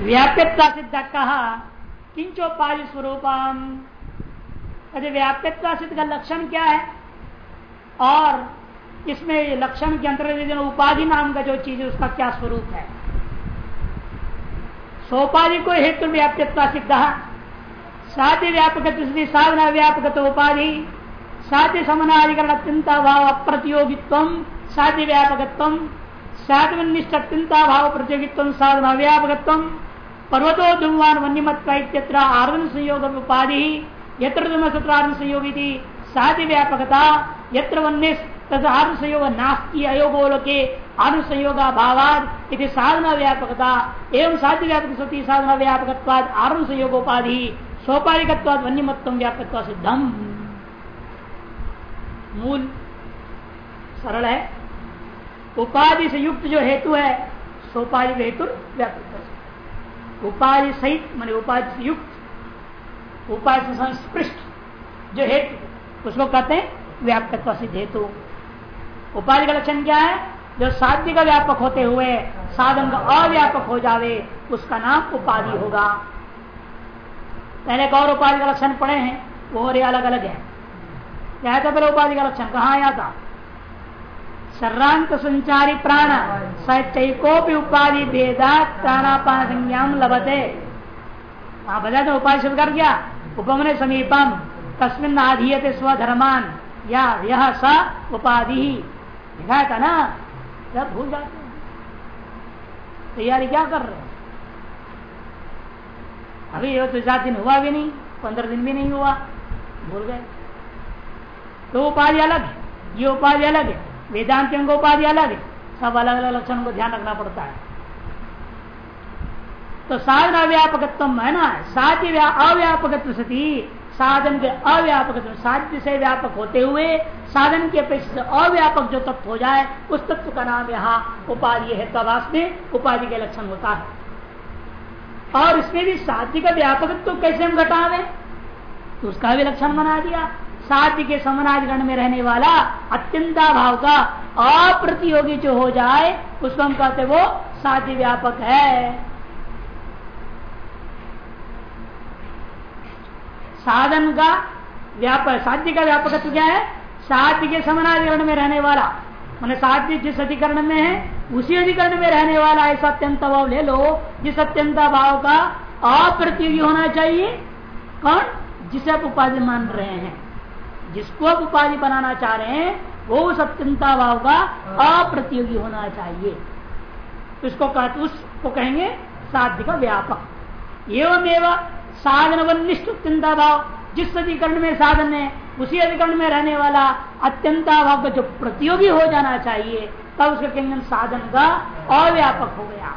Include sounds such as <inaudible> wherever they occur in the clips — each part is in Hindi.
व्याप्यता सिद्ध कहा किंचोपाधि स्वरूपम। अरे व्याप्यता सिद्ध का लक्षण क्या है? और इसमें लक्षण के अंतर्गत उपाधि नाम का जो चीज़ है, उसका क्या स्वरूप है? सोपाधि को हेतु व्याप्यता सिद्ध। साध्य व्यापक साधना व्यापक उपाधि, साध्य समनाधिकरण अत्यंता भाव अप्रतियोगित्व साध्य व्यापकत्व साधनिष्ठ अत्यंता भाव प्रतियोगित्व साधना व्यापकत्व पर्वतो धूमवान वन्यमत्व इत्यत्र आर्वन संयोग उपाधि यत्र धूम सत्र संयोग साध्य व्यापकता, यत्र वन्य तथा आर्म संयोग नास्ती अयोगोलोके आर्म संयोग भावाद इति साधना व्यापकता, एवं साध्य व्यापक सती साधना व्यापकत्वाद आर्म संयोगोपाधि सोपाधिकत्वाद वन्यमत्व व्यापकत्व सिद्धम। मूल। सरल है। उपाधि से युक्त जो हेतु है सोपाधि हेतु व्यापक उपाधि सहित, मान उपाधि युक्त, उपाधि संस्पृष्ट, जो हेतु, उसको कहते हैं व्यापकत्व सिद्ध हेतु। उपाधि का लक्षण क्या है? जो साध्य का व्यापक होते हुए, साधन का अव्यापक हो जावे, उसका नाम उपाधि होगा। पहले और उपाधि का लक्षण पड़े हैं, वो अलग अलग है। क्या था पहले उपाधि का लक्षण कहा आया था? सर्रांत संचारी प्राण सैकोपि उपाधि भेदा प्राणापान संज्ञा लभते। वहाँ बता दो उपाधि शुरू कर दिया। उपमने समीपम, तस्मिन आधीयते स्वधर्मान। या यह स उपाधि। दिखाया था ना? जब भूल जाते हैं? तैयारी क्या कर रहे अभी ये तो सात दिन हुआ भी नहीं, पंद्रह दिन भी नहीं हुआ। भूल गए। तो उपाधि अलग है। ये उपाधि अलग है। वेदांत अंग उपाधि अलग है। सब अलग अलग लक्षणों को ध्यान रखना पड़ता है। तो साधन अव्यापकत्व है ना? साध्य अव्यापकत्व सती। साधन के अव्यापक साध्य से व्यापक होते हुए साधन के अपेक्षा अव्यापक जो तत्व हो जाए, उस तत्व का नाम यहाँ उपाधि है तवास में। उपाधि के लक्षण होता है। और इसमें भी साध्य का व्यापकत्व तो कैसे हम घटावे? तो उसका भी लक्षण बना दिया। साध्य के समनाधिकरण में रहने वाला अत्यंता भाव का अप्रतियोगी जो हो जाए, उसको हम कहते वो साध्य व्यापक है। साधन का व्यापक, साध्य का व्यापक क्या है? साध्य के समाधिकरण में रहने वाला, मैंने साध्य जिस अधिकरण में है, उसी अधिकरण में रहने वाला ऐसा अत्यंत भाव ले लो, जिस अत्यंत भाव का अप्रतियोगी होना चाहिए, कौन? जिसे आप उपाधि मान रहे हैं। जिसको आप उपाधि बनाना चाह रहे हैं वो उस अत्यंता भाव का अप्रतियोगी होना चाहिए। उसको कहते उसको कहेंगे साध्य का व्यापक। एवं एवं साधन वनिष्ठ अत्यंता भाव जिस अधिकरण में साधन है उसी अधिकरण में रहने वाला अत्यंता भाव का जो प्रतियोगी हो जाना चाहिए तब उसका कहेंगे साधन का अव्यापक हो गया।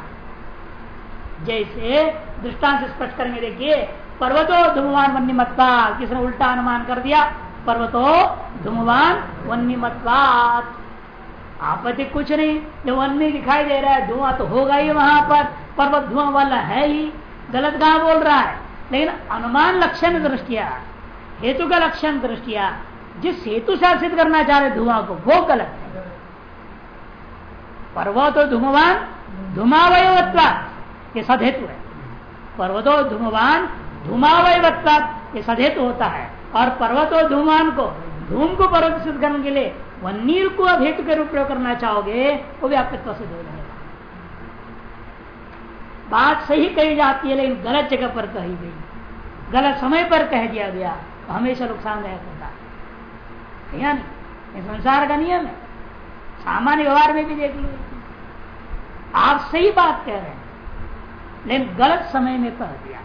जैसे दृष्टांत स्पष्ट करेंगे देखिए पर्वतो धूमवान वन्यमत्ता किसने उल्टा अनुमान कर दिया? पर्वतो धूमवान वन्यमत्वात। आपत्ति कुछ नहीं, जो वन दिखाई दे रहा है, धुआँ तो होगा ही वहाँ पर, पर्वत धुआँ वाला है ही, गलत कहा बोल रहा है। लेकिन अनुमान लक्षण दृष्टिया, हेतु का लक्षण दृष्टिया, जिस हेतु से सिद्ध करना चाह रहे धुआँ को, वो गलत है। पर्वतो धूमवान धुमावयवत्वा ये सद हेतु है। पर्वतो धूमवान धुमावयवत्वा ये होता है। और पर्वत और धूमान को, धूम को पर्वत सिद्ध करने के लिए वन्नीर को अब हेतु के रूप करना चाहोगे, वो व्यापकत्व सिद्ध हो जाएगा बात सही कही जाती है, लेकिन गलत जगह पर कही गई। गलत समय पर कह दिया गया तो हमेशा नुकसानदायक होता। है या नहीं? संसार का नियम है। सामान्य व्यवहार में भी देख लो। आप सही बात कह रहे हैं, लेकिन गलत समय में कह दिया।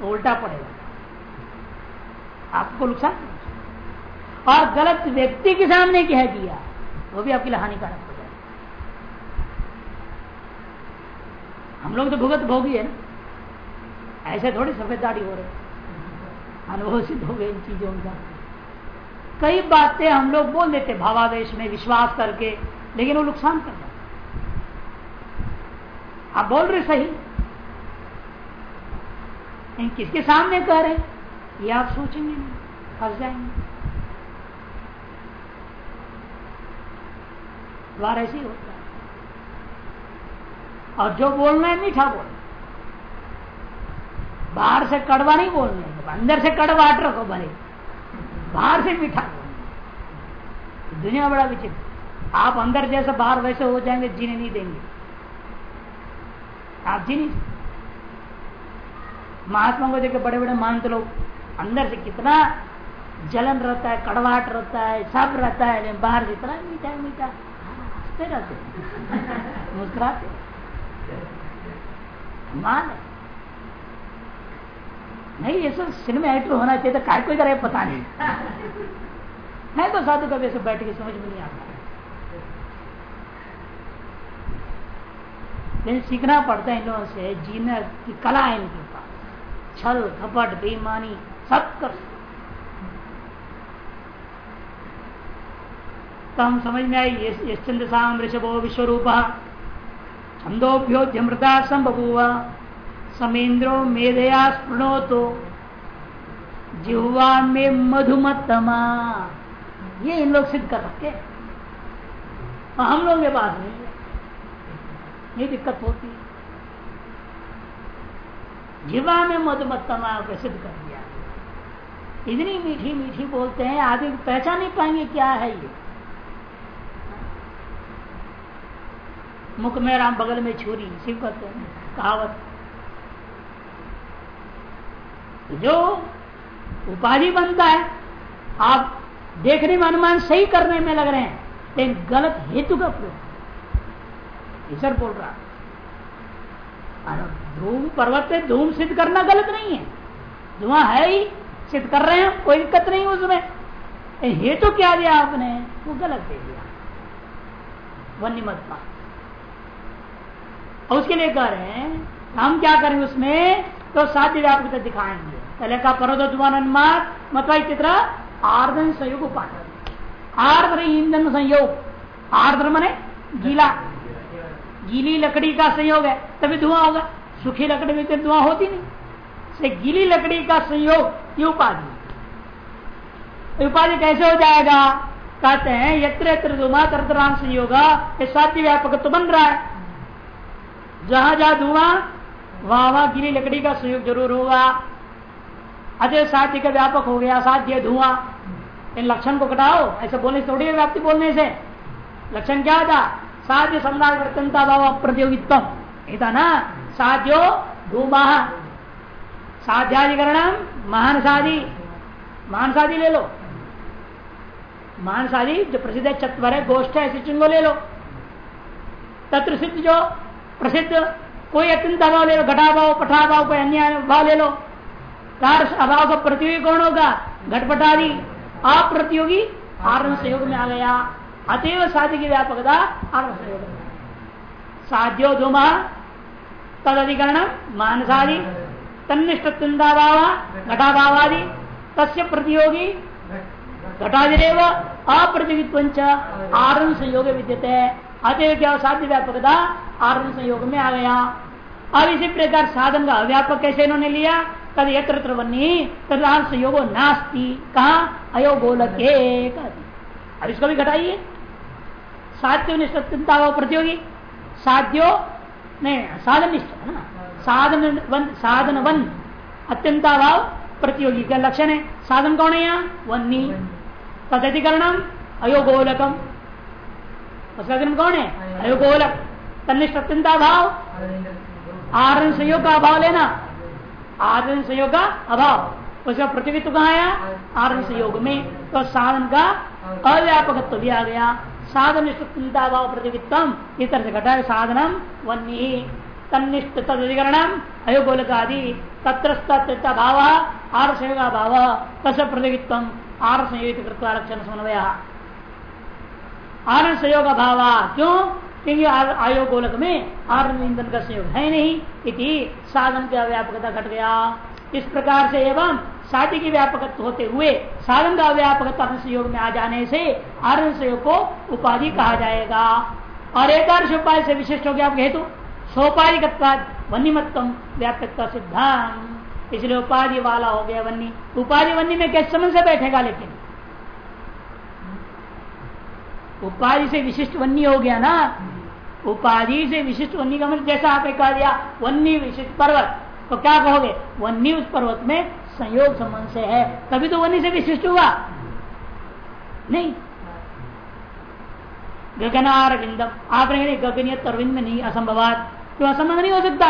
तो उल्टा पड़ेगा। आपको नुकसान और गलत व्यक्ति के सामने कह दिया, वो भी आपके हानिकारक हो जाएगा। हम लोग तो भुगत भोगी है ना। ऐसे थोड़ी सफ़ेद दाढ़ी हो रहे अनुभव सिद्ध हो गए इन चीज़ों का। कई बातें हम लोग बोल देते भावावेश में विश्वास करके, लेकिन वो नुकसान कर जाते आप बोल रहे सही? किसके सामने कह रहे ये आप सोचेंगे नहीं, फंस जाएँगे। द्वार ऐसे ही होता है। और जो बोलना है, मीठा बोल बाहर से कड़वा नहीं बोलने अंदर से कड़वा कड़वाट रखो भले। बाहर से मीठा बोलना दुनिया बड़ा विचित्र आप अंदर जैसे बाहर वैसे हो जाएँगे, जीने नहीं देंगे। आप जी नहीं महात्मा को देखे बड़े बड़े मानते तो लोग अंदर से कितना जलन रहता है, कड़वाहट रहता है, सब रहता है बाहर से इतना मीठा मीठा। हँसते रहते <laughs> मुस्कुराते मान नहीं, ये सब सिनेमा एक्टर होना चाहिए तो काय कोई करे पता नहीं। <laughs> मैं तो साधु कभी ऐसे बैठ के समझ में नहीं आता। लेकिन सीखना पड़ता है इन लोगों से, जीने की कला है इनके पास। छल कपट बेईमानी सब कर। तो हम समझ में आई चंद्र साम ऋषभो विश्व रूप छंदोभ्योद्यमृता संबभुआ समेन्द्रो मेधया स्पृणो तो जिह्वा में मधुमतमा ये इन लोग सिद्ध कर रखे हम लोग के पास नहीं ये दिक्कत होती है। जिवा में मधुमतमा सिद्ध कर दिया इतनी मीठी मीठी बोलते हैं आदमी पहचान नहीं पाएँगे क्या है ये। मुख में राम बगल में छुरी शिव कहते हैं, कहावत। जो उपाधि बनता है, आप देखने में अनुमान सही करने में लग रहे हैं, लेकिन गलत हेतु का प्रयोग। ईश्वर बोल रहा धूम पर्वत से धूम सिद्ध करना गलत नहीं है। धुआँ है ही सिद्ध कर रहे हैं, कोई दिक्कत नहीं उसमें। हेतु क्या दिया आपने? वो गलत दे दिया। वन्य मत और उसके लिए कह रहे हैं, हम क्या करेंगे उसमें? तो साध्य व्यापकता दिखाएँगे। पहले का परदोत्वानुन्माद मतलब चित्र आर्द्र संयोग उपाय आर्द्र ईंधन संयोग। आर्द्र मने गीला। गीली लकड़ी का संयोग है, तभी धुआँ होगा। सूखी लकड़ी में तो धुआँ होती नहीं। से गीली लकड़ी का संयोग ये उपाधि? उपाधि कैसे हो जाएगा? कहते हैं, यत्र यत्र धुआँ तरतराम संयोग, ये व्यापक तो बन रहा है। जहाँ जहाँ धुआँ वहाँ वहाँ गीली लकड़ी का संयोग ज़रूर होगा। अजय साध्य का व्यापक हो गया, साध्य धुआँ इन लक्षण को घटाओ ऐसे बोलने से थोड़ी व्याप्ति बोलने से। लक्षण क्या था? साध्य संदान वर्तनता ना, साध्यो धूमा। साध्याधिकरण महान साधि महान साधि ले लो। महान साधि जो प्रसिद्ध है चतवर है गोष्ठ है चिन्ह ले लो। तत्र सिद्ध जो प्रसिद्ध कोई अत्यंत भाव ले लो घटा भाव पठा भाव कोई अन्य भाव ले लो। कार्य अभाव का प्रतियोगी कौन होगा? घटपटादी। अप्रतियोगी आरण संयोग में आ गया। अतएव साध्य की व्यापकता आरण सहयोग साध्यो धूमा तद अधिकरण मानसादि। तनिष्ठ भाव घटाभावादि तस्य प्रतियोगी घटादिव अप्रतियोगित्व आरण संयोग विद्यते। अतएव क्या साध्य व्यापकता आरण संयोग में आ गया। अब इसी प्रकार साधन का अव्यापक कैसे इन्होंने लिया? तद यत्र वन्नी तदान संयोगो नास्ती। कहा? अयोगोलक अब इसको भी घटाइए। साध्यो निष्ठता प्रतियोगी। साध्यो, नहीं, साधन निष्ठ, है ना? साधन वन साधन वन अत्यंताभाव प्रतियोगी क्या लक्षण है। साधन कौन है यहाँ? वन्नी। तदधिकरणम अयोगोलकम। उसका कौन है? अयोगोलक। तनिष्ठ अत्यंता भाव आरण संयोग का अभाव लेना। आदरण संयोग का अभाव। उसका प्रतिनिधित्व कहा आया आरण संयोग में। तो साधन का अव्यापकत्व भी आ गया। साधन भाव प्रतिनिधित्व इस तरह से घटा साधनम वन्य तनिष्ठ तदधिकरणम अयोगोलक आदि तत्र भाव आर संयोग भाव तस प्रतिनिधित्व आर संयोग लक्षण समन्वय। आरण संयोग भाव क्यों? क्योंकि आयोग गोलक में आर्न ईंधन का संयोग है नहीं, इति साधन का व्यापकता घट गया। इस प्रकार से एवं साधि की व्यापकत्व होते हुए साधन का व्यापकता संयोग में आ जाने से आर्न संयोग को उपाधि कहा जाएगा। और एक उपाय से विशिष्ट हो गया आपके हेतु। सोपाधिक वन्यमत्व व्यापकता सिद्धांत इसलिए उपाधि वाला हो गया वन्नी। उपाधि वन्नी में कैसे समझ से बैठेगा लेकिन? उपाधि से विशिष्ट वन्य हो गया ना? उपाधि से विशिष्ट वन्य का मतलब जैसा आपने कह दिया, वन्नी विशिष्ट पर्वत। तो क्या कहोगे? वन्नी उस पर्वत में संयोग संबंध से है। तभी तो वन्नी से विशिष्ट हुआ। नहीं। गगनार विंदम आप रहेंगे गगनीय तरविंद में नहीं असंभवात। क्यों असंभव नहीं हो सकता।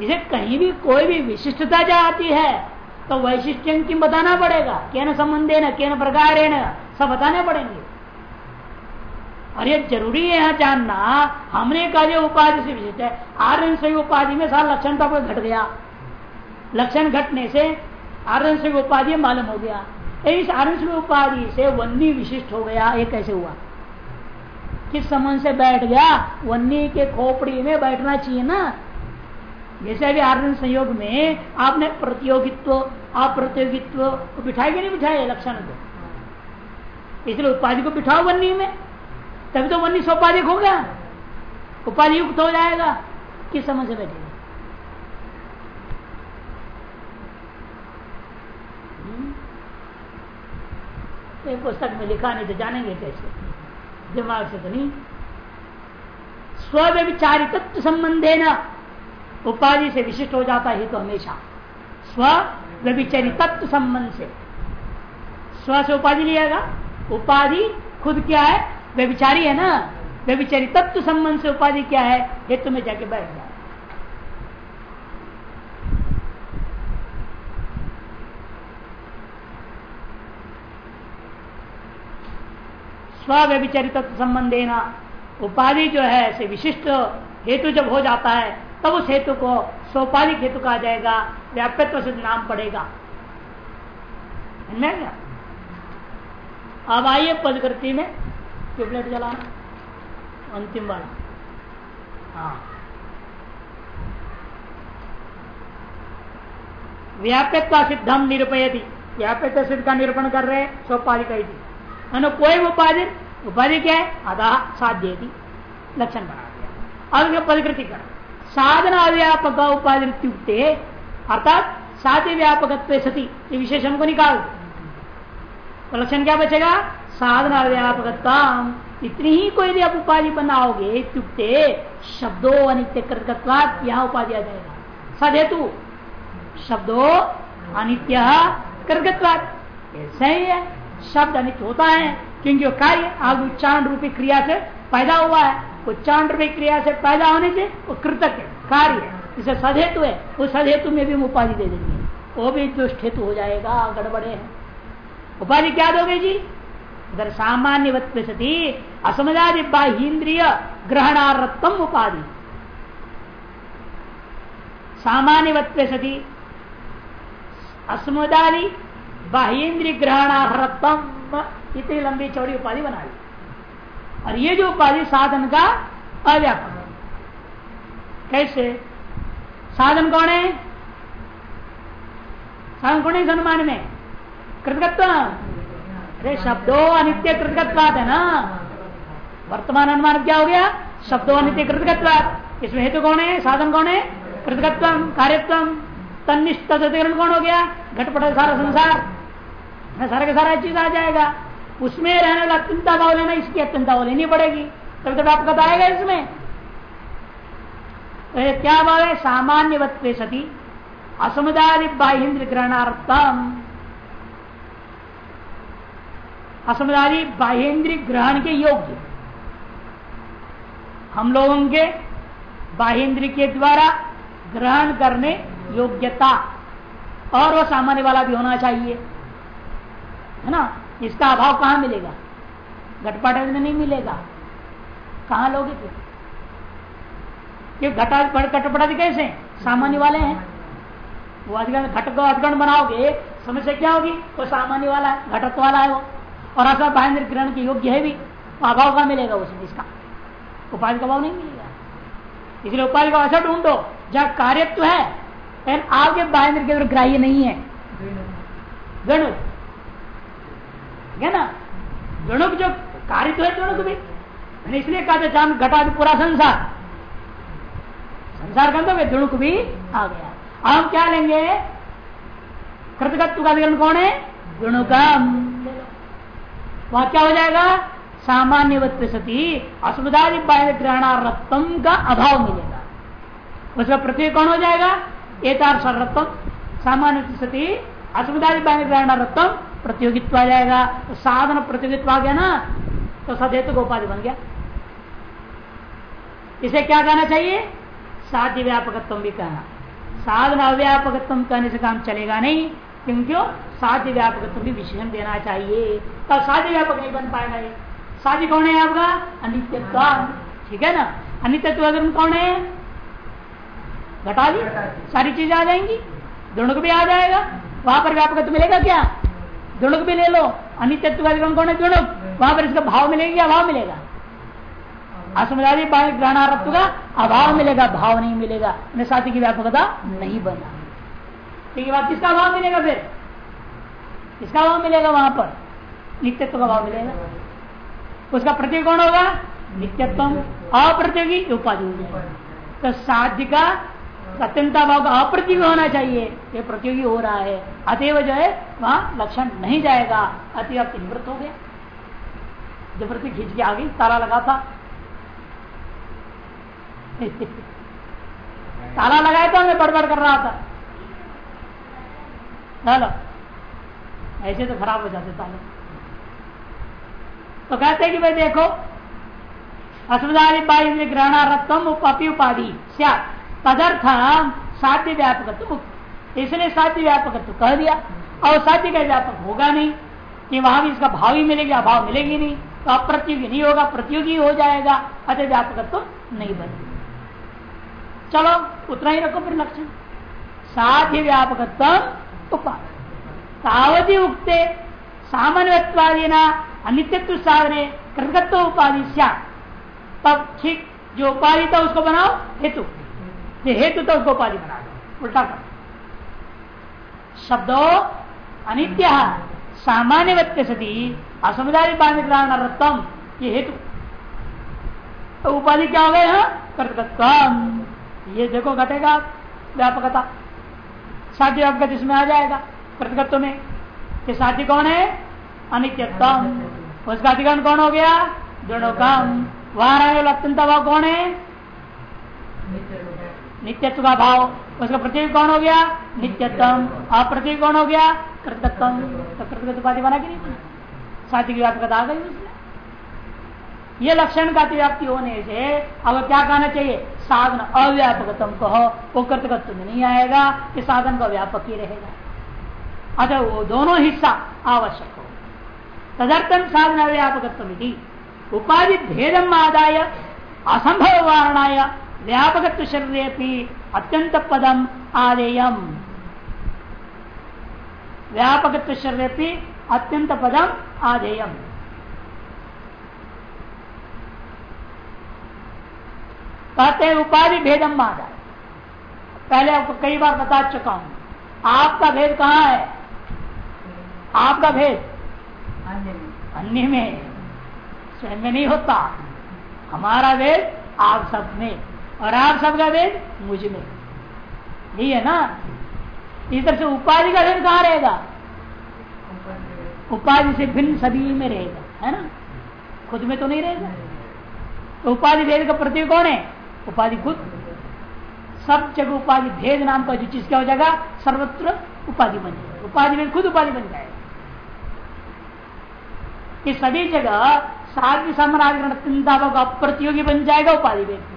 इसे कहीं भी कोई भी विशिष्टता जो आती है तो वैशिष्ट की बताना पड़ेगा। क्या न संबंधे न क्या न प्रकार सब बताने पड़ेंगे। और ये ज़रूरी है यहाँ जानना, हमने कहा जो उपाधि से विशिष्ट है। आर्यन से उपाधि में सारा लक्षण तो घट गया। लक्षण घटने से आर्यन से उपाधि मालूम हो गया। इस आर्यन उपाधि से वन्नी विशिष्ट हो गया। ये कैसे हुआ? किस समय से बैठ गया? वन्नी के खोपड़ी में बैठना चाहिए ना। जैसे अभी आर्यन संयोग में आपने प्रतियोगित्व, अप्रतियोगित्व को बिठाए नहीं बिठाए लक्षण को? इसलिए उपाधि को बिठाओ वन्नी में। तभी तो वन्य सोपाधिक होगा उपाधि युक्त हो जाएगा। किस समझ से बैठेगा? हम्म? पुस्तक में लिखा नहीं तो जानेंगे कैसे? दिमाग से तो नहीं स्व तत्व संबंधे न उपाधि से विशिष्ट हो जाता है तो हमेशा। स्व व्यभिचारी तत्व संबंध से। स्व से उपाधि लिएगा। उपाधि खुद क्या है? व्यविचारी है ना? व्यभिचारी तत्व संबंध से उपाधि क्या है? हेतु में जाके बैठ जाए व्यभिचारी तत्व संबंध देना उपाधि जो है, से विशिष्ट हेतु जब हो जाता है, तब उस हेतु को सोपाधिक हेतु कहा जाएगा, व्याप्यत्व से नाम पड़ेगा। अब आइए पदकृति में ट्यूबलाइट जलाना? अंतिम वाला हाँ। व्याप्यता सिद्धम निरूपयति। व्याप्यता सिद्ध का निरूपण कर रहे सोपाधि कही कोई उपाधि? उपाधि क्या है? आधा साध्य लक्षण बना दिया। अब परिकृति कर। साधना व्यापक उपाधि अर्थात साध्य व्यापक सती विशेषण को निकाल तो लक्षण क्या बचेगा? साधना व्यापक इतनी ही कोई भी आप उपाधि बनाओगे इत्युक्ते शब्दों अनित्य कृतकत्वात यहाँ उपाधि आ जाएगा। सदेतु शब्दो अनित्य कृतकत्वात ऐसा ही है। शब्द अनित्य होता है, क्योंकि कार्य आज उच्चारण रूपी क्रिया से पैदा हुआ है। उच्चारण रूपी क्रिया से पैदा होने से वो कृतक है। कार्य इसे सदहेतु है, उस सदहेतु में भी हम उपाधि दे देंगे। वो भी दुष्ट हेतु हो जाएगा, गड़बड़े है। उपाधि क्या दोगे जी? इधर सामान्य सती असमदादि बाह्यन्द्रिय ग्रहणारत्म उपाधि। सामान्य सती असमुदादि बाह्यन्द्रिय ग्रहणारत्म इतनी लंबी चौड़ी उपाधि बना ली और ये जो उपाधि साधन का अव्यापक कैसे? साधन कौन है? साधन कौन है अनुमान में? कृतकत्व? अरे शब्दों अनित्य कृतकत्वाद है ना? वर्तमान अनुमान क्या हो गया? शब्दों अनित्य कृतकत्वाद इसमें हेतु कौन है? साधन कौन है? कृतकत्व, कार्यत्व। तनिष्ठ कौन हो गया? घटपट सारा संसार। सारा का सारा चीज़ आ जाएगा। उसमें रहने वाला अत्यंता भाव लेना इसकी अत्यंता भाव लेनी पड़ेगी। तभी तो आपको बताएगा इसमें। तो क्या भाव है? सामान्य सती। असमुदाय बाह्य ग्रहणार्थम। असमदारी बाहेन्द्रीय ग्रहण के योग्य। हम लोगों के बाहेन्द्र के द्वारा ग्रहण करने योग्यता। और वह सामान्य वाला भी होना चाहिए। है ना? इसका अभाव कहाँ मिलेगा? घटपाट में नहीं मिलेगा। कहाँ लोगे फिर? ये घटा घटपटादि कैसे? सामान्य वाले हैं। वो अधिगण घट को अधिगण बनाओगे, समस्या क्या होगी? वो सामान्य वाला है घटत्व वाला है वो। और असर बाहेंद्र ग्रहण के योग्य है भी। अभाव का मिलेगा उसमें इसका? उपाधि का भाव नहीं मिलेगा। इसलिए उपाधि का असर ढूंढो। जहाँ कार्यत्व है लेकिन आपके के ग्राह्य नहीं है। गणु। है ना? गणुक जो कार्य तो है गणुक भी। मैंने इसलिए कहा था, जान घटा पूरा संसार। संसार का तो गणुक भी आ गया। हम क्या लेंगे? कृतकत्व का विवरण कौन है? गुणुकम। वहाँ क्या हो जाएगा? सामान्य सती अस्मदादि ग्रहणारत्म का अभाव मिलेगा। उसका प्रतीक कौन हो जाएगा? सर्वत्म सामान्य सती असुविधा ग्रहण रत्तम। प्रतियोगित्व आ जाएगा तो साधन प्रतियोगित्व आ गया ना तो सदैत को उपाधि बन गया। इसे क्या कहना चाहिए? साध्य व्यापकत्व भी कहना। साधन अव्यापकत्व कहने से काम चलेगा नहीं क्योंकि साध्य व्यापकत्व भी विशेषण देना चाहिए। तब साध्य व्यापक नहीं बन पाएगा ये। साध्य कौन है आपका? अनित्यत्व। ठीक है ना? अनित्यत्व अगर कौन है? घटा दी। सारी चीज़ आ जाएँगी। दोनों को भी आ जाएगा। वहाँ पर व्यापक मिलेगा क्या? दुणुक भी ले लो अनित्यत्व कौन है दुणुक वहाँ पर इसका भाव मिलेगा या अभाव मिलेगा? असमदारी ग्रहणारत्व का अभाव मिलेगा भाव नहीं मिलेगा। साथी की व्यापकता नहीं बना ठीक है किसका भाव मिलेगा फिर? किसका अभाव मिलेगा वहाँ पर? नित्यत्व का भाव मिलेगा। उसका प्रतीक कौन होगा? नित्यत्व। अप्रतियोगी उपाधि तो साध्य का अत्यंता भाव का अप्रतियोगी होना चाहिए। ये प्रतियोगी हो रहा है। अतएव जो है, वहाँ लक्षण नहीं जाएगा। अतिव्याप्ति निवृत्त हो गया ज़बरदस्ती खींच के आ गई, ताला लगा था। <laughs> ताला लगाया तो मैं बड़बड़ कर रहा था। चलो। ऐसे तो खराब हो जाते ताले। तो कहते कि भाई देखो अस्पताली ग्रहणारत्म उपी उपाधि। तदर्थ साध्य व्यापक इसलिए साध्य व्यापक कह दिया। और साध्य का व्यापक होगा नहीं। कि वहाँ भी इसका भाव ही मिलेगा अभाव मिलेगी नहीं। तो अप्रतियोगी नहीं होगा, प्रतियोगी हो जाएगा, अतः व्यापक नहीं बनेगा। चलो, उतना ही रखो फिर लक्षण। साध्य व्यापकत्व उपाधि उगते सामान्यवादी ना अनित्यत्व साधने कृतत्व उपाधि तब ठीक, जो उपाधि था उसको बनाओ, हेतु। ये हेतु तो उसको उपाधि बना दो। उल्टा कर। शब्दों अनित्य सामान्य सती असमुदाय रत्तम, ये हेतु। तो उपाधि क्या हो गए हैं? कर्तकत्व ये देखो घटेगा, व्यापकता। साध्य व्यापक इसमें आ जाएगा कृतकत्व में। ये साध्य कौन है? अनित्यत्म उसका अधिकरण कौन हो गया? दोनों काम वहाँ रहे अत्यंत कौन है? नित्यत्व का भाव। उसका प्रतीक कौन हो गया? नित्यत्म अप्रतीक कौन हो गया? कृतकत्व तो कृतकत्व उपाधि बना कि नहीं सात्विक व्यापकता आ गई उसमें ये लक्षण का व्याप्ति होने से अब क्या कहना चाहिए? साधन अव्यापकतम कहो। वो कर्तकत्व में नहीं आएगा कि साधन का व्यापक ही रहेगा। अतः वो दोनों हिस्सा आवश्यक हो। तदर्थम साधन अव्यापकत्व उपाधि भेदम आदाय, असंभव वारणाय व्यापकत्व शरीर अत्यंत पदम आदेयम। व्यापक शरीर अत्यंत पदम आधेयम कहते हैं, उपाधि भेदम मादा पहले आपको कई बार बता चुका हूँ। आपका भेद कहाँ है? आपका भेद? अन्य में। स्वयं में नहीं होता। हमारा भेद आप सब में। और आप सबका भेद मुझमें। नहीं है ना? इस तरह से उपाधि का भेद कहाँ रहेगा? उपाधि से भिन्न सभी में रहेगा, है ना? खुद में तो नहीं रहेगा। तो उपाधि भेद का प्रतीक कौन है? उपाधि खुद। सब जगह उपाधि भेद नाम का जो चीज़ क्या हो जाएगा? सर्वत्र उपाधि बन जाएगा। उपाधि भेद खुद उपाधि बन जाएगा। कि सभी जगह साध्य साम्राज्य अप्रतियोगी बन जाएगा उपाधि भेद।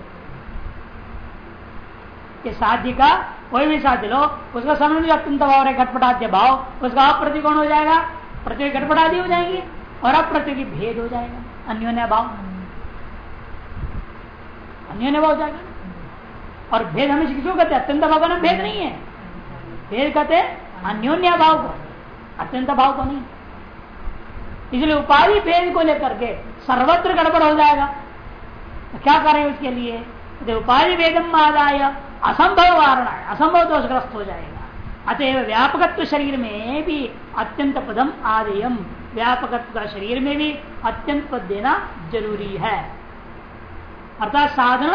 कि साध्य का, कोई भी साध्य लो, उसका समय अत्यंत भाव है घटपटाद्य भाव, उसका अप्रतिकोण हो जाएगा गड़बड़ आदि हो जाएँगे, और अप्रतियोगी भेद हो जाएगा, अन्योन्य भाव। अन्योन्य भाव हो जाएगा और भेद हमें किसको कहते अत्यंत भाव का भेद नहीं है। भेद कहते अन्योन्य भाव को। अत्यंत भाव को नहीं। इसलिए उपाधि भेद को लेकर के सर्वत्र गड़बड़ हो जाएगा। तो क्या करें उसके लिए? तो उपाधि भेदम आदाय। असंभव वारणा असंभव दोषग्रस्त हो जाएगा अतएव व्यापकत्व शरीर में भी अत्यंत पदम आदेयम। व्यापकत्व का शरीर में भी अत्यंत पद देना ज़रूरी है। अर्थात साधन,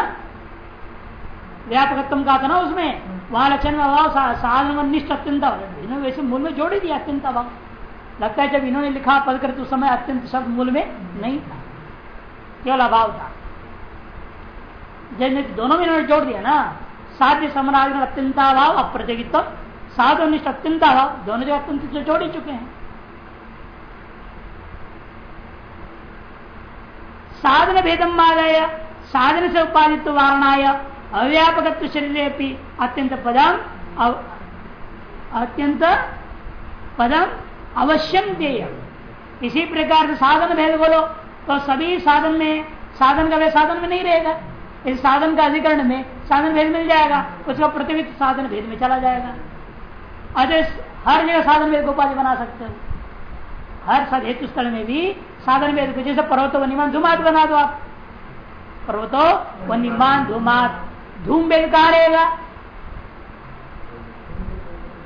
व्यापकत्व का था ना उसमें। वहाँ लक्षण अभाव साधन निष्ठ अत्यंत वैसे मूल में जोड़ दिया अत्यंत अभाव लगता है जब इन्होंने लिखा पद कर उस समय अत्यंत शब्द मूल में नहीं था। केवल अभाव था। जब दोनों में इन्होंने जोड़ दिया ना साध्य समराज अत्यंताभाव अप्रतियोगित्व साधु निष्ठ अत्यंताभाव दोनों जगह अत्यंत जोड़ ही चुके हैं। साधन भेदम आदाय साधन से उपादित्व वारणाय अव्यापक शरीर अत्यंत पदम अत्यंत पदम अवश्यम देय। इसी प्रकार से साधन भेद बोलो तो सभी साधन में, साधन का वे साधन में नहीं रहेगा। इस साधन का अधिकरण में साधन भेद मिल जाएगा, उसका प्रतिविध साधन भेद में चला जाएगा। अरे हर जगह साधन भेद उपाधि बना सकते हो। हर सद हेतु स्थल में भी साधन भेद को, जैसे पर्वतो व निमान धूमात बना दो आप। पर्वतो व निमान धूमात, धूम भेद कहा रहेगा?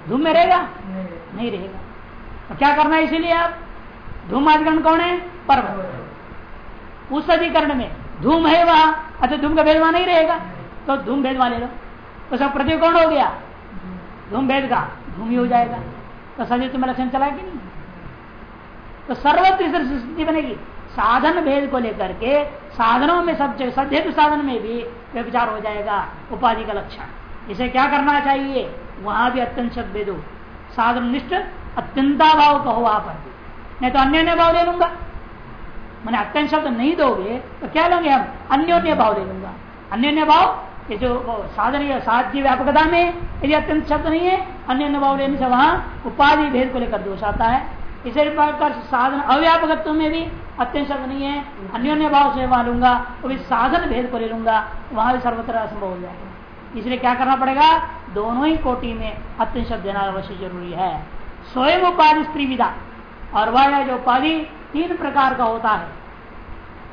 धूम में रहेगा? नहीं रहेगा। तो क्या करना है इसीलिए आप? धूम अधिकरण कौन है? पर्वत। उस अधिकरण में। धूम है वहाँ अच्छा धूम का भेद वहाँ नहीं रहेगा। तो धूम भेद वाले लो तो सब प्रति कौन हो गया। धूम भेद का, धूम ही हो जाएगा। तो सदी तुम्हें लक्षण चला कि नहीं? तो सर्वत्र बनेगी। साधन भेद को लेकर के साधनों में सब सद्यत साधन में भी विचार हो जाएगा, उपाधि का लक्षण। इसे क्या करना चाहिए? वहाँ भी अत्यंत शब्द भेदो। साधन निष्ठ अत्यंता भाव कहो वहाँ पर भी। नहीं तो अन्य भाव ले लूँगा मैंने अत्यंत शब्द नहीं दोगे तो क्या लेंगे हम? अन्योन्य भाव ले लूँगा अन्योन्य भाव ये जो साधन साध्य व्यापकता में यदि अत्यंत शब्द नहीं है, अन्य भाव लेने से वहाँ उपाधि भेद को लेकर दोष आता है। इसे प्रकार साधन अव्यापकत्व में भी अत्यंत शब्द नहीं है अन्योन्य भाव से वहाँ लूँगा तो भी साधन भेद को ले लूँगा, वहाँ भी सर्वत्र असंभव हो जाएगा। इसलिए क्या करना पड़ेगा? दोनों ही कोटि में अत्यंत शब्द देना अवश्य ज़रूरी है। स्वयं उपाधि स्त्री विधा और वह जो उपाधि तीन प्रकार का होता है।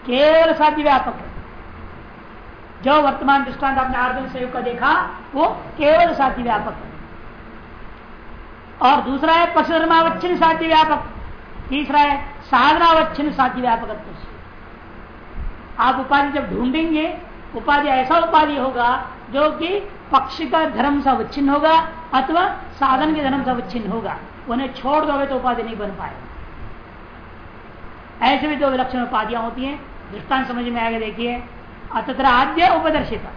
केवल साध्य व्यापक है। जो वर्तमान दृष्टांत आपने आर्जन सहयोग का देखा, वो केवल साध्य व्यापक। और दूसरा है पशुधर्मावच्छिन्न साध्य व्यापक। तीसरा है साधनावच्छिन्न साध्य व्यापक। आप उपाधि जब ढूंढेंगे, उपाधि ऐसा उपाधि होगा जो कि पक्ष का धर्म से अवच्छिन्न होगा अथवा साधन के धर्म से अवच्छिन्न होगा। उन्हें छोड़ दोगे तो उपाधि नहीं बन पाएगा। ऐसे भी दो विलक्षण उपाधियाँ होती हैं। दृष्टांत समझ में आगे देखिए। अतः आद्य उपदर्शित।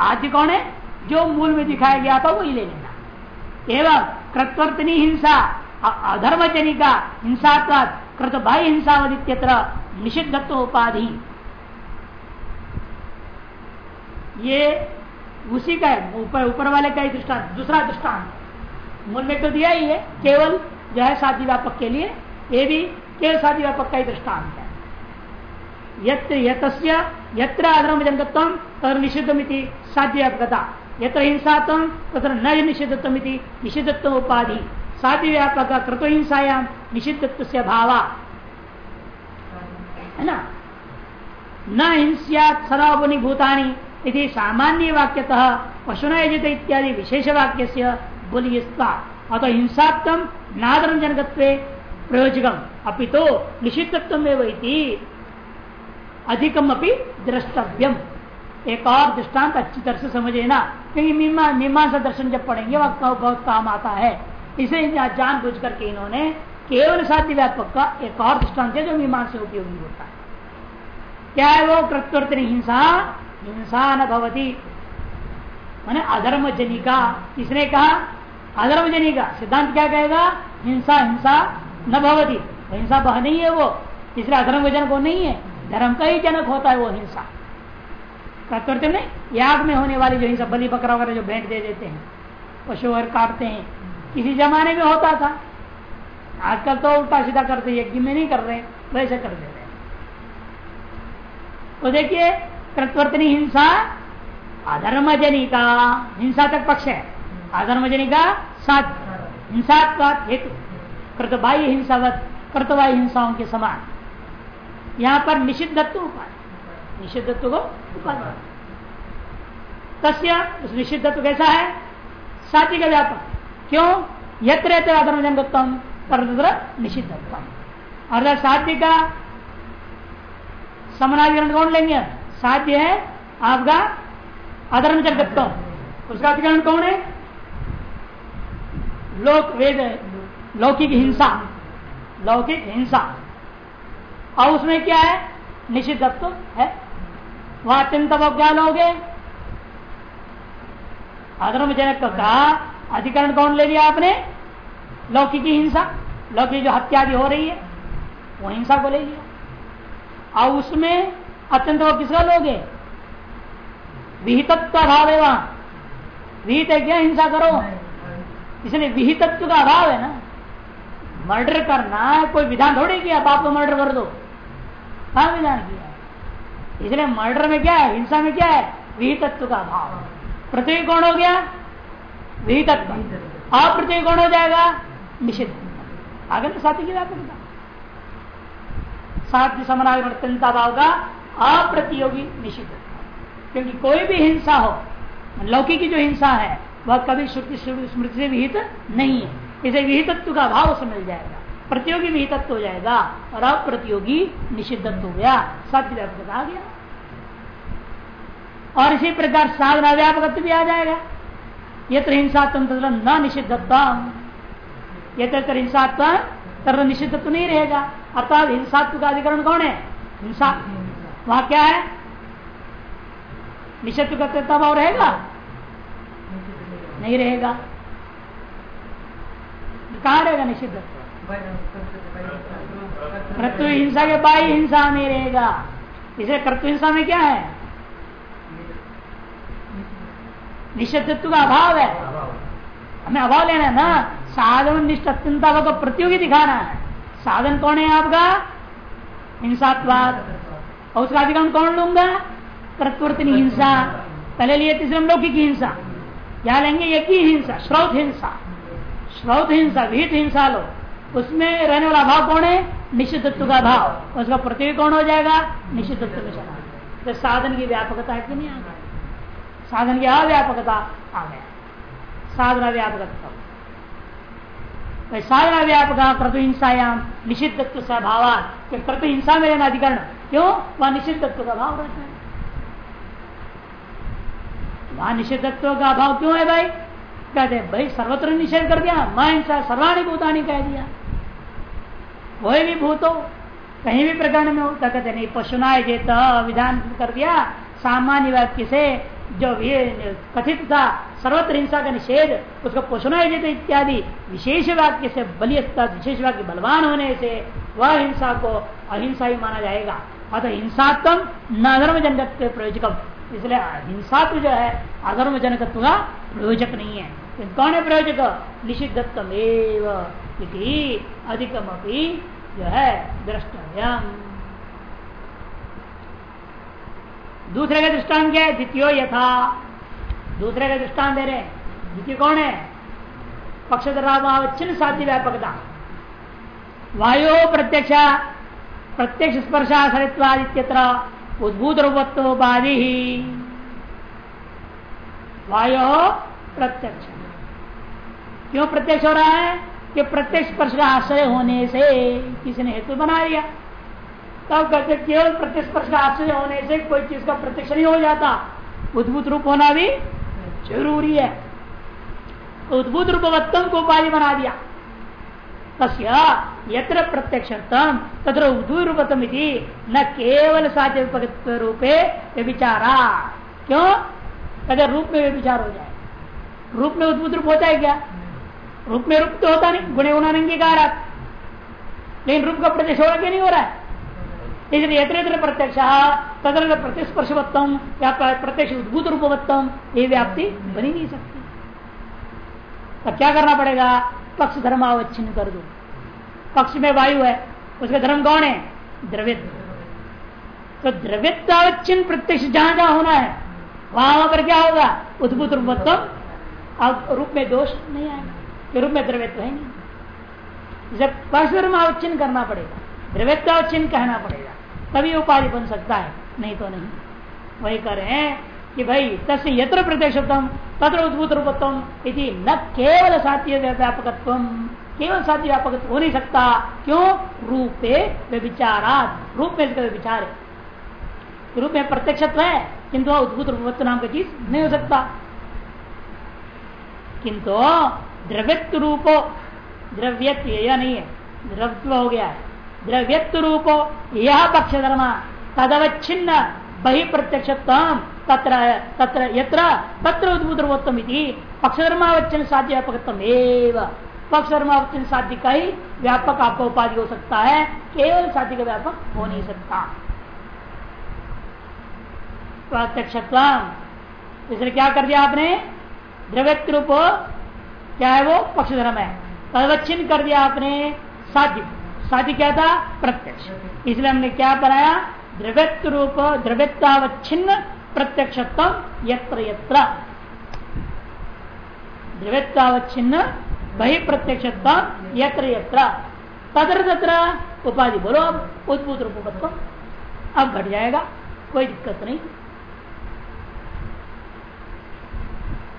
आद्य कौन है? जो मूल में दिखाया गया था वही ले लेना। एवं कृतवर्तनी हिंसा अधर्मजनिका हिंसा कृत भाई हिंसावदित्यत्र निषिद्धत्व उपाधि। ये उसी का ऊपर ऊपर वाले का ही दृष्टांत, दूसरा दृष्टांत। मूल में तो दिया ही है, केवल जो है शादी व्यापक के लिए, ये भी केवल शादी व्यापक का ही दृष्टांत है। यत्र यतस्य, यत्र निषिद्धमिति यत्र हिंसात्म न निषिद्धत्व उपाधि साध्य व्यापक कृत हिंसायाम निषिद्धत्व से है ना? न हिंस्यात सदावनी भूतानी यदि सामान्य वाक्यतः यजित इत्यादि विशेष वाक्य से बोलियस्ता अतः हिंसात्म नादरम जनकत्व प्रयोजकम। तो निषिद्धत्व अधिकम अपनी द्रष्टव्यम। एक और दृष्टांत अच्छी तरह से समझे ना क्योंकि मीमा, मीमांसा दर्शन जब पढ़ेंगे वह बहुत काम आता है। इसे जान बुझ करके इन्होंने केवल साध्य व्यापक का एक और दृष्टांत है जो मीमांसा उपयोगी होता है। क्या है वो कृत्वर्तन हिंसा? हिंसा न भवती। मैंने अधर्म जनिका किसने कहा? अधर्म जनिका सिद्धांत क्या कहेगा? हिंसा हिंसा न भवती। हिंसा बह नहीं है वो। इसलिए अधर्म जनक वो नहीं है। धर्म का ही जनक होता है वो हिंसा। करते में याग में होने वाली जो हिंसा, बलि बकरा वगैरह जो भेंट दे देते हैं, पशु वगैरह काटते हैं, किसी जमाने में होता था। आजकल तो उल्टा सीधा करते यज्ञ में नहीं कर रहे, वैसे कर दे रहे तो देखिए कृतवर्तनी हिंसा अधर्मजनी का हिंसा तक पक्ष है। अधर्मजनी का सात हिंसा हेतु। कृतबाई हिंसावत कृतवाई हिंसाओं के समान। यहाँ पर निषिद्धत्व उपाय निषिद्धत्व को उपाय तस्य उस निषिद्धत्व कैसा है? साथी का व्यापक क्यों? यत्र अधर्म जंगत्व पर निषिद्धत्व। अर्थात साध्य का समनाधिकरण कौन लेंगे? साध्य है आपका अधर्म जगत्व उसका अधिकरण कौन है? लोक वेद, लौकिक हिंसा। लौकिक हिंसा। और उसमें क्या है? निषिद्धत्व है। वह अत्यंत क्या लोगे? अधर्म जनक का अधिकरण कौन ले लिया आपने? लौकिकी हिंसा। लौकिक जो हत्या हो रही है, वो हिंसा को ले लिया। और उसमें अत्यंत वो किसका लोग? है विहितत्व अभाव है वहाँ। विहित है क्या हिंसा करो? इसलिए विहितत्व का अभाव है ना। मर्डर करना कोई विधान थोड़ी किया बाप को मर्डर कर दो। कहा विधान किया इसलिए मर्डर में क्या है? हिंसा में क्या है? विहितत्व का अभाव। पृथ्वी कौन हो गया? विहितत्व। अप्रत्यय कौन हो जाएगा? निषिद्ध। आगे तो साथी की व्यापकता साध्य समनागम अत्यंता भाव का अप्रतियोगी निषिद्ध। क्योंकि कोई भी हिंसा हो, लौकिक जो हिंसा है, वह कभी श्रुति स्मृति से विहित नहीं है। इसे विहितत्व का भाव मिल जाएगा। प्रतियोगी विहितत्व हो जाएगा और अप्रतियोगी निषिद्धत्व हो गया। व्यापकता आ गया। और इसी प्रकार साधना व्यापकत्व भी आ जाएगा। यत्र हिंसात्म न निषिद्धत्व यत्र हिंसात्म तर निषिद्धत्व नहीं रहेगा। अर्थात हिंसात्व का अधिकरण कौन है? हिंसा। वहाँ क्या है? निषिद्ध कर्तव्यता भाव रहेगा? नहीं रहेगा। कहा रहेगा निषिद्ध? कर्तव्य हिंसा के बाई हिंसा में रहेगा। इसे कर्तव्य हिंसा में क्या है? निषिद्धत्व का अभाव है। हमें अभाव लेना है ना। साधन निष्ठ को प्रतियोगी दिखाना है। साधन कौन है आपका? हिंसात्वाद। और उसका अधिकरण कौन लूँगा? प्रत्वर्तनी हिंसा। पहले लिए तीसरे लौकिक हिंसा। यहाँ लेंगे एक ही हिंसा, श्रौत हिंसा। श्रौत हिंसा भीत हिंसा लो। उसमें रहने वाला भाव कौन है? निश्चितत्व का भाव। उसका प्रतियोगी कौन हो जाएगा? निश्चितत्व में चला तो साधन की व्यापकता है कि नहीं आ गया साधन की अव्यापकता आ गया। साधना व्यापकत्व। साधना व्यापक क्रतु हिंसायाम निषिद्धत्व से भाव क्रतु हिंसा में रहना अधिकरण। क्यों? वह निषिद्धत्व का भाव रहता है। वहाँ निषेधत्व का अभाव क्यों है भाई? कहते भाई, सर्वत्र निषेध कर दिया। मैं हिंसा सर्वाणी भूतानी कह दिया। कोई भी भूत हो, कहीं भी प्रकरण में होता कहते नहीं। पशुनाय जेत विधान कर दिया। सामान्य वाक्य से जो ये कथित था, सर्वत्र हिंसा का निषेध, उसका पोषणाय जेत इत्यादि। विशेष वाक्य से बलियता विशेष वाक्य बलवान होने से वह हिंसा को अहिंसा ही माना जाएगा। अतः हिंसात्म न धर्म जनक प्रयोजकम। इसलिए हिंसात्व जो है अधर्म जनकत्व का प्रयोजक नहीं है। तो कौन है प्रयोजक? निषिद्धत्व अधिकम जो है दृष्टव्यम दूसरे का दृष्टांत क्या है? द्वितीय यथा। दूसरे का दृष्टांत दे रहे द्वितीय कौन है? पक्षधरावच्छिन्न साध्य व्यापकता। वायु प्रत्यक्ष प्रत्यक्ष स्पर्शासरित्वादित्यत्र उद्भूत रूपत्ववादी ही वायु प्रत्यक्ष। क्यों प्रत्यक्ष हो रहा है? कि प्रत्यक्ष स्पर्श का आश्रय होने से किसी ने हेतु बना लिया। तब कहते केवल प्रत्यक्ष स्पर्श का आश्रय होने से कोई चीज़ का प्रत्यक्ष नहीं हो जाता। उद्भुत रूप होना भी ज़रूरी है। उद्भूत रूपवत्तम को उपाधि बना दिया। यत्र प्रत्यक्षतम तत्र उद्रूपतम न केवल साध्य रूपे विचारा क्यों? कहते रूप में विचार हो जाए। रूप में उद्भुत रूप होता है क्या? रूप में रूप तो होता नहीं, गुणे गुणानंगीकार लेकिन रूप का प्रत्यक्ष हो रहा क्या नहीं हो रहा है? यत्र प्रत्यक्ष प्रतिस्पर्शवत्तम या प्रत्यक्ष उद्भूत रूपवत्तम ये व्याप्ति बनी नहीं सकती। तो क्या करना पड़ेगा? पक्ष धर्मावच्छिन्न कर दो। पक्ष में वायु है, उसका धर्म कौन है? द्रवित। तो द्रवित्वावच्छिन्न प्रत्यक्ष जहाँ जहाँ होना है, वहाँ पर क्या होगा? उद्भुत रूपत्व अब रूप में दोष नहीं आएगा। रूप में द्रवित्व है नहीं। जब पक्ष धर्मावच्छिन्न करना पड़ेगा द्रवित्वावच्छिन्न कहना पड़ेगा, तभी उपाधि बन सकता है। नहीं तो नहीं। वही कर रहे हैं कि भाई तस् यत्र प्रत्यक्षतम तत्र उद्भूत रूपत्म इति न केवल साध्य व्यापकत्व। केवल साध्य व्यापक हो नहीं सकता। क्यों? रूपे वे विचारात रूप में इसका विचार है। रूप में प्रत्यक्षत्व है, किंतु उद्भूत रूपत्व नाम का चीज़ नहीं हो सकता। किंतु द्रव्यत्व रूपो, द्रव्यत्व यह नहीं है द्रव्य हो गया है। द्रव्यत्व रूपो, यह पक्ष धर्म तदवच्छिन्न बही प्रत्यक्ष तत्र तत्र साध्य व्यापकत्म एवं। साध्य का ही व्यापक आपका उपाधि हो सकता है, केवल साध्य का व्यापक हो नहीं सकता। प्रत्यक्ष इसलिए क्या कर दिया आपने? द्रव्य रूप क्या है वो? पक्ष धर्म है। तदवच्छिन्न कर दिया आपने, साध्य। साध्य क्या था? प्रत्यक्ष। इसलिए हमने क्या बनाया? द्रव्यत्व रूप द्रव्यतावच्छिन्न प्रत्यक्षत्व यत्र यत्र। द्रव्यतावच्छिन्न बहि प्रत्यक्षत्व यत्र यत्र। तत्र तत्र उपाधि बोलो अब उद्भूत रूप अब घट जाएगा, कोई दिक्कत नहीं।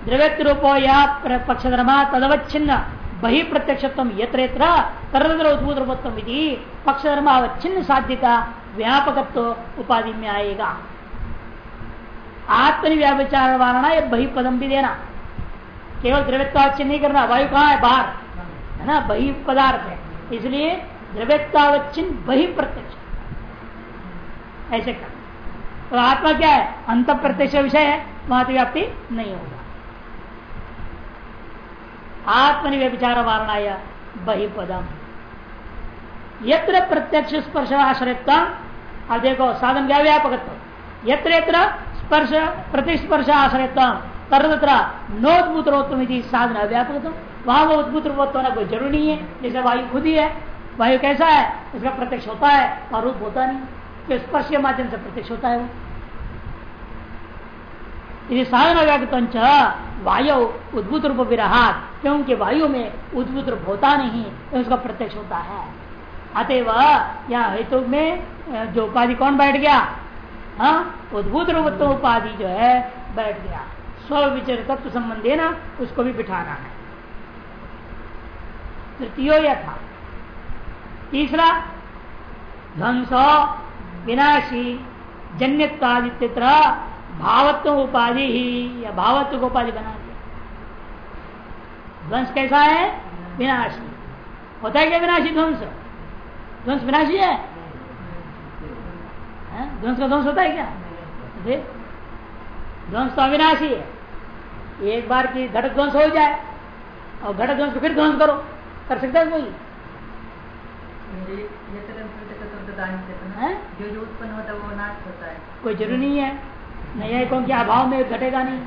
द्रव्यत्व रूपो या पक्ष धर्मा तदवच्छिन्न बहि रूपत्व पक्ष धर्म अवच्छिन्न साध्यता, व्यापकत्व उपाधि में आएगा आत्मनि व्यापचार वारणा या बही. पदम भी देना केवल द्रव्यत्वावच्छिन्न नहीं करना वायु कहाँ है बाहर है ना बही पदार्थ है इसलिए द्रव्यत्वावच्छिन्न बही प्रत्यक्ष ऐसे करना तो आत्मा क्या है? अंत प्रत्यक्ष विषय है, वहाँ व्याप्ति नहीं होगा. आत्मनि व्यभिचार वारणाय बहिपदम। यत्र प्रत्यक्ष स्पर्श आश्रयता अब देखो, साधन क्या व्यापक यत्र यत्र स्पर्श प्रतिस्पर्श आश्रयता तत्र नोद्भूत साधन अव्यापक वहाँ वो उद्भूत रूप होना कोई ज़रूरी नहीं है, जैसे वायु खुद ही है। वायु कैसा है? उसका प्रत्यक्ष होता है और रूप होता नहीं। तो स्पर्श के माध्यम से प्रत्यक्ष होता है वो। यदि साधन अव्याकृत वायु उद्भुत रूप विराहात क्योंकि वायु में उद्भुत रूप होता नहीं तो उसका प्रत्यक्ष होता है। अतएव, यहाँ हेतु में जो उपाधि कौन बैठ गया? हाँ उद्भुत रूप उपाधि जो है, बैठ गया। स्व विचर तत्व संबंधी ना उसको भी बिठाना है। तृतीय या था तीसरा, ध्वंस, विनाशी जन्यत्वादित्य भावत्व उपाधि ही या भावत्व को उपाधि बना दिया। ध्वंस कैसा है? विनाशी। होता है क्या विनाशी ध्वंस? ध्वंस विनाशी है? ध्वंस का ध्वंस होता है क्या? ध्वंस तो अविनाशी है। एक बार की घट ध्वंस हो जाए और घट ध्वंस को फिर ध्वंस करो। कर सकता है कोई? जो जो उत्पन्न होता है वो नाश होता है। कोई ज़रूरी नहीं है। न्यायिकों के अभाव में घटेगा नहीं।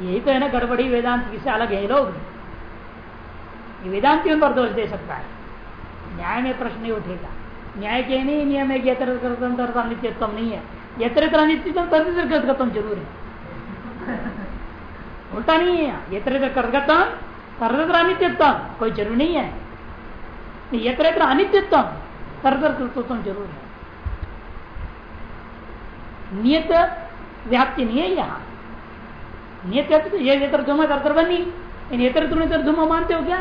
यही तो है ना, गड़बड़ी वेदांत किससे अलग है लोग। ये वेदांतियों पर दोष दे सकता है। न्याय में प्रश्न नहीं उठेगा। न्याय के नहीं, नियम है यत्र नित्यत्व नहीं है। यत्र अनित्यतम तदृतम ज़रूर है। उल्टा नहीं है। यत्र कर्तम तरत्र अनित्यत्व कोई ज़रूर नहीं है। ये यत्र अनित्यत्व तरत्र ज़रूर है। नियत व्याप्ति नहीं है यहाँ। नियत व्याप्ति तो ये नेत्र धूम कर्तर बनी। नेत्र तुम नेत्र धूम मानते हो क्या?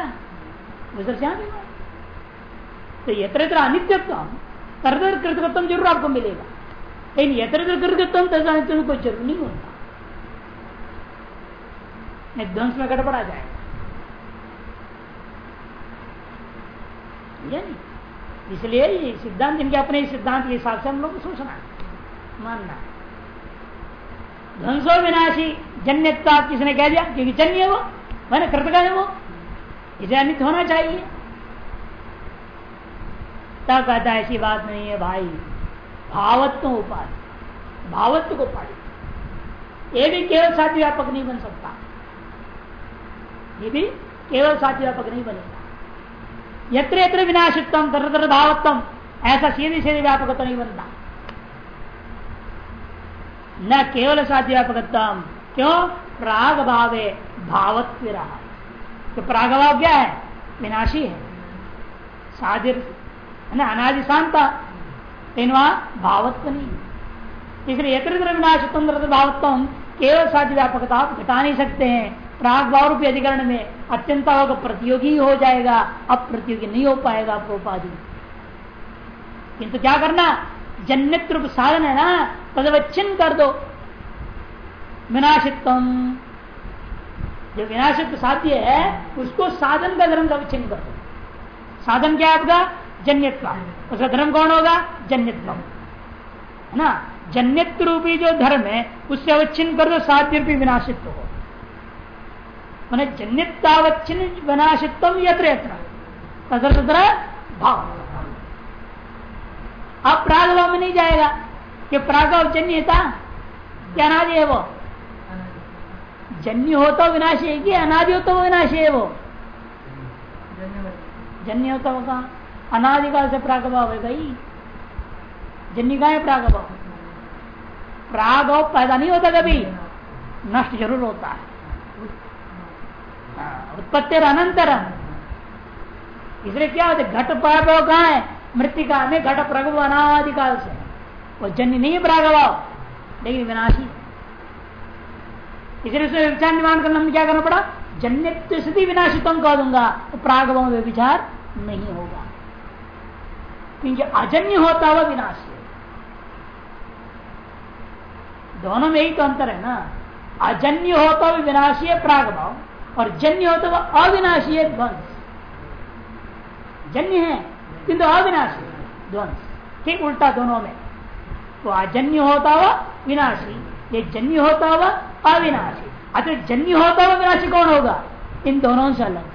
तो यत्र अनित्यत्व तरतर कृतकत्व ज़रूर आपको मिलेगा। लेकिन यत्र कृतकत्व तथा अनित्य कोई ज़रूर नहीं होता। ध्वंस में गड़बड़ा जाएगा इसलिए सिद्धांत इनके अपने सिद्धांत के हिसाब से हम लोग सोचना है। मानना। ध्वंसो विनाशी जन्यता किसने कह दिया? क्योंकि जन्य वो। मैंने कृतक है वो। इसे अनित होना चाहिए। तब कहता ऐसी बात नहीं है भाई। भावत्व उपाधि। भावत्व को पाड़ी ये भी केवल साध्य व्यापक नहीं बन सकता। ये भी केवल साध्य व्यापक नहीं बनेगा। यत्र यत्र विनाशित्व तर तर भावत्व। ऐसा सीधे सीधे व्यापक तो नहीं बनता। न केवल साध्य व्यापकत्म क्यों? प्राग भावे भावत्व रहा तो प्राग भाव क्या है? विनाशी है। साधिर ना? अनादि शांता लेकिन वहाँ भावत्व नहीं इसलिए यत्र विनाशत्व भावत्व केवल साध्य व्यापकता आप घटा नहीं सकते हैं। प्राग भाव रूपी अधिकरण में अत्यंत होगा, प्रतियोगी हो जाएगा अब प्रतियोगी नहीं हो पाएगा आपको उपाधि किंतु क्या करना? जन्यत रूप साधन है ना, तदवच्छिन्न कर दो। विनाशित्व जो विनाशित्व साध्य है, उसको साधन का धर्म का कर दो। साधन क्या आपका जन्यत्व उसका धर्म कौन होगा? जन्यत्व है ना? जन्यत्व रूपी जो धर्म है, उससे अवच्छिन्न कर दो, साध्य रूपी विनाशित्व हो। मैंने जन्यतावच्छिन्न विनाशित्व यत्र यत्र। भाव। अब प्रागभाव में नहीं जाएगा। कि प्रागभाव जन्य था? क्या अनादि है वो? जन्य हो तो विनाशी है कि अनादि हो तो विनाशी है वो? जन्य हो होता होगा अनादिकाल से प्रागभाव है भाई जन्य का है प्रागभाव प्रागभाव पैदा नहीं होता कभी। नष्ट ज़रूर होता है। हाँ, उत्पत्ति अनंतरम। इसलिए क्या होता है? घट प्रागभाव कहा है? मृतिका में घट प्रगव अनादिकाल से। वो जन्य नहीं प्रागभाव लेकिन विनाशी। इसलिए उसमें विचार निर्माण करना हमें क्या करना पड़ा? जन्य स्थिति विनाशी विनाशितम कह दूँगा। तो प्रागभाव में विचार नहीं होगा। क्योंकि अजन्य होता हुआ विनाशी दोनों में ही तो अंतर है ना। अजन्य होता हुआ विनाशी है प्रागभाव और जन्य होता हुआ अविनाशी है ध्वंस। जन्य है। किंतु अविनाशी ध्वंस ठीक उल्टा दोनों में। तो अजन्य होता हुआ विनाशी। ये जन्य होता हुआ अविनाशी। अच्छा जन्य होता हुआ विनाशी कौन होगा? इन दोनों से अलग।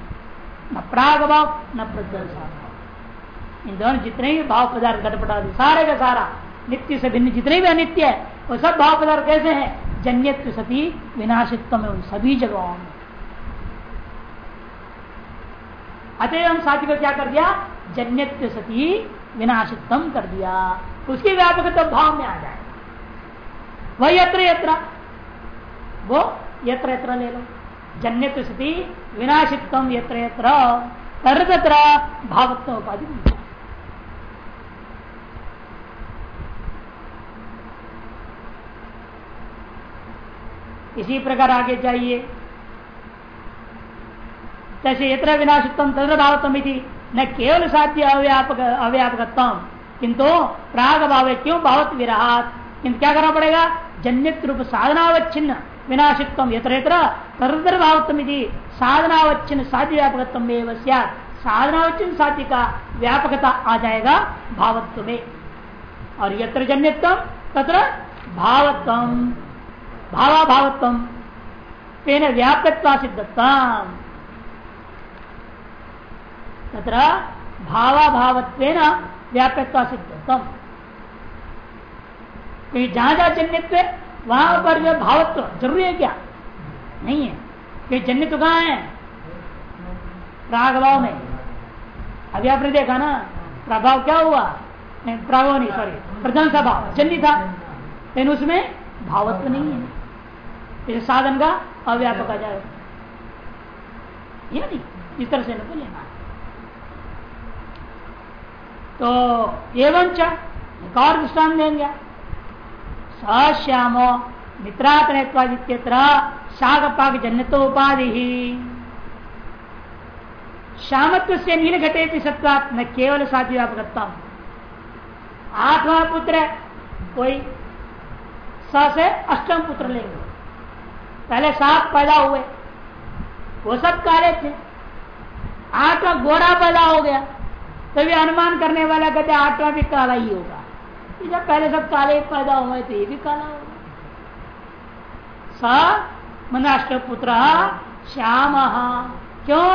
न प्राग भाव, न प्रज्वल भाव। इन दोनों जितने भी भाव पदार्थ घटपटा सारे का सारा। नित्य से भिन्न जितने भी अनित्य है, वो सब भाव पदार्थ कैसे हैं? जन्यत्व सती, विनाशित्व में उन सभी जगहों में। अतः हम साथी को क्या कर दिया? जन्यत्व सती विनाशित्व कर दिया। उसकी व्यापक तो भाव में आ जाए। वह यत्र यत्र। वो यत्र यत्र ले लो। जन्यत्व सती विनाशित्व यत्र यत्र। तर भावत्व उपाधि इसी प्रकार आगे जाइए। जैसे यत्र विनाशित्व तत्र भावत्म न केवल साध्य अव्यापक अव्यापकत्म किंतु प्राग भाव क्यों भावत विराट किंतु क्या करना पड़ेगा? जन्यत रूप साधनावच्छिन्न, विनाशित्व यत्र तरतर भावत्म साधनावच्छिन्न साध्य व्यापकत्व साधनावच्छिन्न साध्य का व्यापकता आ जाएगा भावत्व में और यत्र जन्यत्व, तत्र भावत्व। भावा भावत्व तेन व्यापकत्वा सिद्धत्म तत्र भावा भावत्व व्याप्यत्वा सिद्धत्म क्योंकि जहाँ जहाँ जन्यत्व वहाँ पर जो भावत्व ज़रूरी है क्या? नहीं है। कि जन्य तो कहाँ है? प्रागभाव में। अभी आपने देखा ना प्रभाव क्या हुआ? नहीं प्रभाव नहीं सॉरी प्रधान सा भाव, जन्य था। लेकिन उसमें भावत्व नहीं है। इस साधन का अव्यापक आ जाएगा ये नहीं, इस तरह से नहीं लेना तो एवं एक और दृष्टान देंगे सश्यामो मित्रातनत्वादित्यत्र शाग पाक जन्यतो उपाधि ही श्यामत्व से नील घटे भी सत्वात न केवल साध्य व्यापकता आठवा पुत्र कोई, स से अष्टम पुत्र लेंगे। पहले सात पैदा हुए, वो सब काले थे। आठवा गोरा पैदा हो गया। तभी अनुमान करने वाला कहते आठवां भी काला ही होगा। जब पहले सब काले पैदा हुए तो ये भी काला होगा। मनाष्ट पुत्र श्याम। क्यों?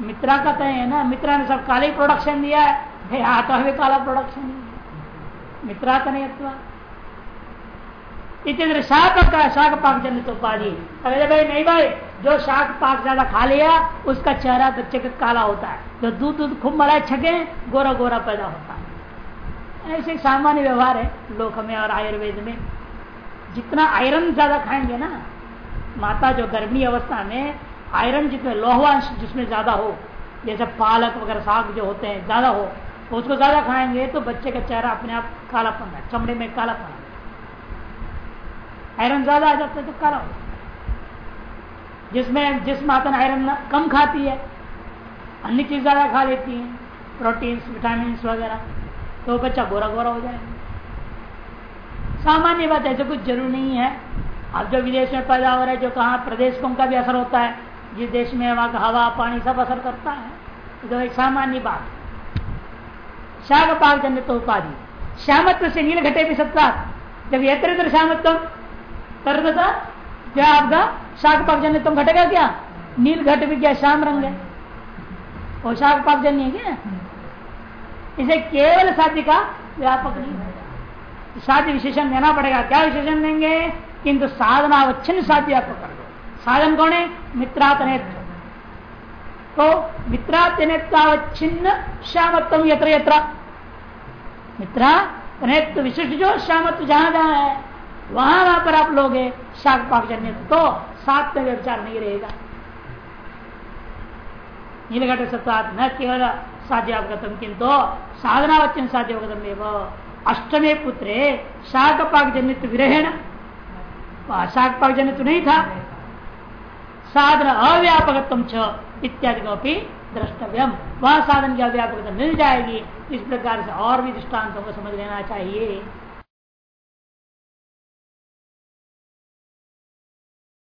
मित्रा का तय है ना, मित्रा ने सब काले प्रोडक्शन दिया है। आठवा भी काला प्रोडक्शन मित्रा का नहीं अथवा इतने शाक का शाक पाक जनित उपाधि अरे भाई, नहीं भाई, जो शाक पाक ज़्यादा खा लिया, उसका चेहरा बच्चे का काला होता है। जो दूध दूध खूब मलाई छके, गोरा गोरा पैदा होता। है ऐसे सामान्य व्यवहार है लोक में और आयुर्वेद में। जितना आयरन ज़्यादा खाएँगे ना, माता जो गर्मी अवस्था में आयरन जितने लोहवांश जिसमें ज़्यादा हो, जैसे पालक वगैरह साग जो होते हैं, ज़्यादा हो तो उसको ज़्यादा खाएँगे तो बच्चे का चेहरा अपने आप कालापन है, चमड़े में कालापन है। आयरन ज़्यादा आ जाता है तो काला हो जिसमें, जिस माता ने आयरन कम खाती है अन्य चीज़ ज़्यादा खा लेती है प्रोटीन विटामिन वगैरह तो बच्चा गोरा गोरा हो जाएगा। सामान्य बात ऐसे कुछ ज़रूर नहीं है। अब जो विदेश में पैदा हो रहा है जो कहा प्रदेश को उनका भी असर होता है, जिस देश में वहाँ का हवा, पानी सब असर करता है तो एक सामान्य बात शाग पाक जन्य तो उपाधि। श्यामत्व से नील घटे भी सत्ता जब यत्र यत्र श्यामत्व तरता क्या आपका शाक पाक जन्य तुम घटेगा क्या? नील घट भी क्या श्याम रंग है। वो शाक पाक जन्य है क्या? इसे केवल साध्य का व्यापक नहीं होगा साध्य विशेषण देना पड़ेगा। क्या विशेषण देंगे? किंतु साधनावच्छिन्न साध्य आपको कर दो। साधन कौन है? मित्रातनेत्र तो मित्रातनेत्रावच्छिन्न श्यामत्व यत्र यत्र। मित्रा तनेत्र विशिष्ट जो श्यामत्व जहाँ जहाँ है वहाँ वहाँ पर आप लोग शाक पाक जन्य तो सात में विचार नहीं रहेगा। नीलघट सत्वात न केवल साध्यावगतम किंतु साधनावचन साध्यावगतम अष्टमे पुत्रे शाक पाक जनित विरहण शाक पाक जनित नहीं था। साधन अव्यापकत्म छ इत्यादि द्रष्टव्यम। वह साधन की अव्यापकता मिल जाएगी। इस प्रकार से और भी दृष्टांतों को समझ लेना चाहिए।